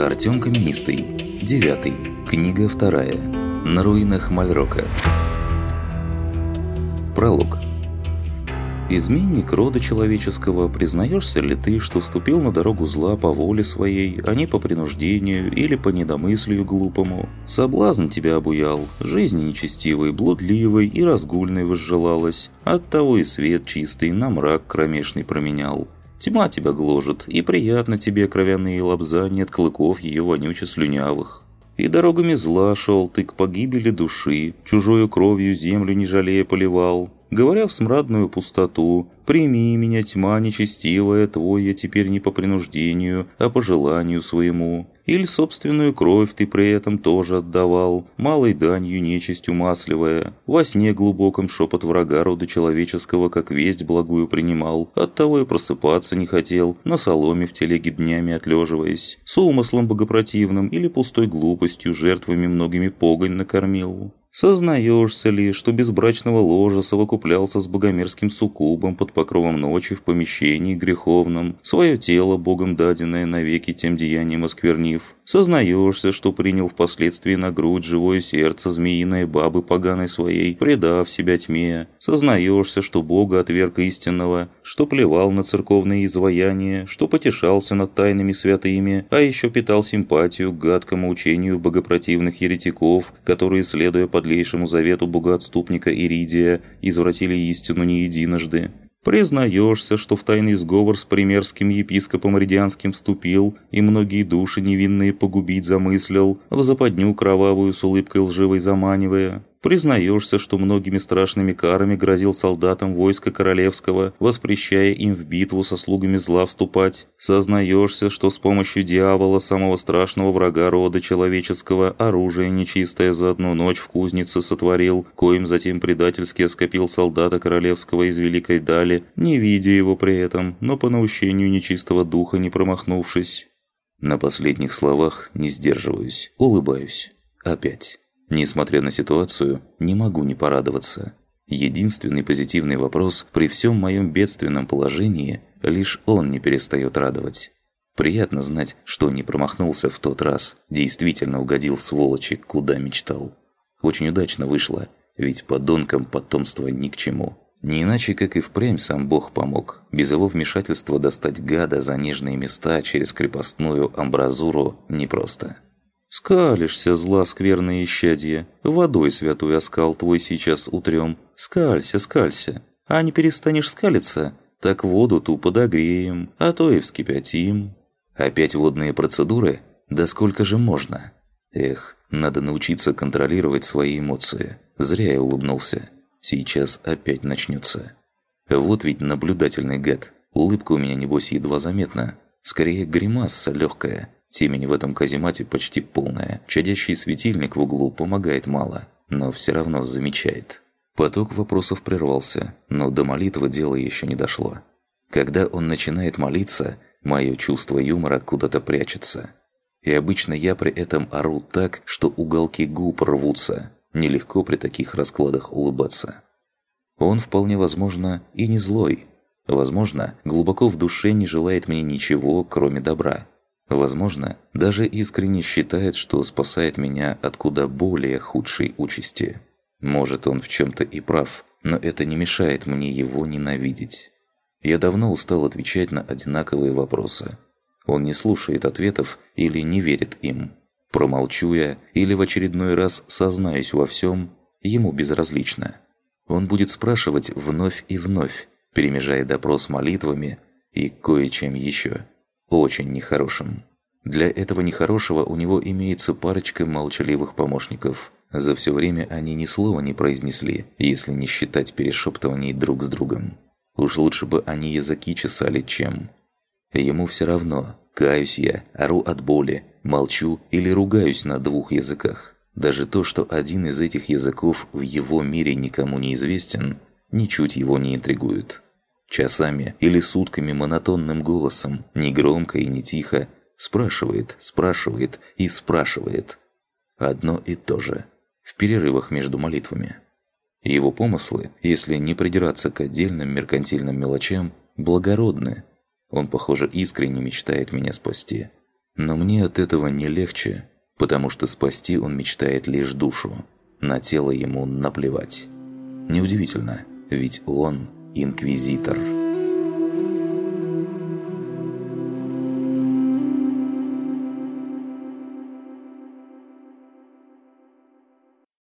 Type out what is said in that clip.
Артем Каменистый. Девятый. Книга вторая. На руинах Мальрока. Пролог. Изменник рода человеческого, признаешься ли ты, что вступил на дорогу зла по воле своей, а не по принуждению или по недомыслию глупому? Соблазн тебя обуял, жизни нечестивой, блудливой и разгульной возжелалась, оттого и свет чистый на мрак кромешный променял. Тьма тебя гложет, и приятно тебе кровяные лобзания от клыков ее вонюче слюнявых. И дорогами зла шел ты к погибели души, чужою кровью землю не жалея поливал. Говоря в смрадную пустоту, «Прими меня, тьма нечестивая, твой я теперь не по принуждению, а по желанию своему». Или собственную кровь ты при этом тоже отдавал, малой данью нечистью масливая. Во сне глубоком шепот врага рода человеческого, как весть благую принимал. Оттого и просыпаться не хотел, на соломе в телеге днями отлеживаясь. С умыслом богопротивным или пустой глупостью жертвами многими погонь накормил. Сознаешься ли, что без брачного ложа совокуплялся с богомерзким суккубом под покровом ночи в помещении греховном, свое тело богом даденное навеки тем деянием осквернив? Сознаешься, что принял впоследствии на грудь живое сердце змеиной бабы поганой своей, предав себя тьме? Сознаешься, что бога отверг истинного, что плевал на церковные изваяния, что потешался над тайными святыми, а еще питал симпатию к гадкому учению богопротивных еретиков, которые, следуя по подлейшему завету богоотступника Иридия извратили истину не единожды. Признаешься, что в тайный сговор с примерским епископом Ридианским вступил и многие души невинные погубить замыслил, в западню кровавую с улыбкой лживой заманивая. Признаешься, что многими страшными карами грозил солдатам войска королевского, воспрещая им в битву со слугами зла вступать. Сознаешься, что с помощью дьявола, самого страшного врага рода человеческого, оружие нечистое за одну ночь в кузнице сотворил, коим затем предательски оскопил солдата королевского из Великой Дали, не видя его при этом, но по наущению нечистого духа не промахнувшись. На последних словах не сдерживаюсь, улыбаюсь. Опять. Несмотря на ситуацию, не могу не порадоваться. Единственный позитивный вопрос при всем моем бедственном положении, лишь он не перестает радовать. Приятно знать, что не промахнулся в тот раз, действительно угодил сволочи, куда мечтал. Очень удачно вышло, ведь подонкам потомство ни к чему. Не иначе, как и впрямь сам Бог помог. Без его вмешательства достать гада за нежные места через крепостную амбразуру непросто. «Скалишься, зла скверное исчадье, водой святой оскал твой сейчас утрем. Скалься, скалься. А не перестанешь скалиться, так воду ту подогреем, а то и вскипятим». Опять водные процедуры? Да сколько же можно? Эх, надо научиться контролировать свои эмоции. Зря я улыбнулся. Сейчас опять начнется. Вот ведь наблюдательный гад. Улыбка у меня, небось, едва заметна. Скорее, гримаса легкая. Темень в этом каземате почти полная. Чадящий светильник в углу помогает мало, но все равно замечает. Поток вопросов прервался, но до молитвы дело еще не дошло. Когда он начинает молиться, мое чувство юмора куда-то прячется. И обычно я при этом ору так, что уголки губ рвутся. Нелегко при таких раскладах улыбаться. Он вполне возможно и не злой. Возможно, глубоко в душе не желает мне ничего, кроме добра. Возможно, даже искренне считает, что спасает меня от куда более худшей участи. Может, он в чем-то и прав, но это не мешает мне его ненавидеть. Я давно устал отвечать на одинаковые вопросы. Он не слушает ответов или не верит им. Промолчу я или в очередной раз сознаюсь во всем, ему безразлично. Он будет спрашивать вновь и вновь, перемежая допрос молитвами и кое-чем еще очень нехорошим. Для этого нехорошего у него имеется парочка молчаливых помощников. За все время они ни слова не произнесли, если не считать перешептываний друг с другом. Уж лучше бы они языки чесали, чем... Ему все равно, каюсь я, ору от боли, молчу или ругаюсь на двух языках. Даже то, что один из этих языков в его мире никому не известен, ничуть его не интригует. Часами или сутками монотонным голосом, не громко и не тихо, спрашивает, спрашивает и спрашивает. Одно и то же. В перерывах между молитвами. Его помыслы, если не придираться к отдельным меркантильным мелочам, благородны. Он, похоже, искренне мечтает меня спасти. Но мне от этого не легче, потому что спасти он мечтает лишь душу. На тело ему наплевать. Неудивительно, ведь он инквизитор.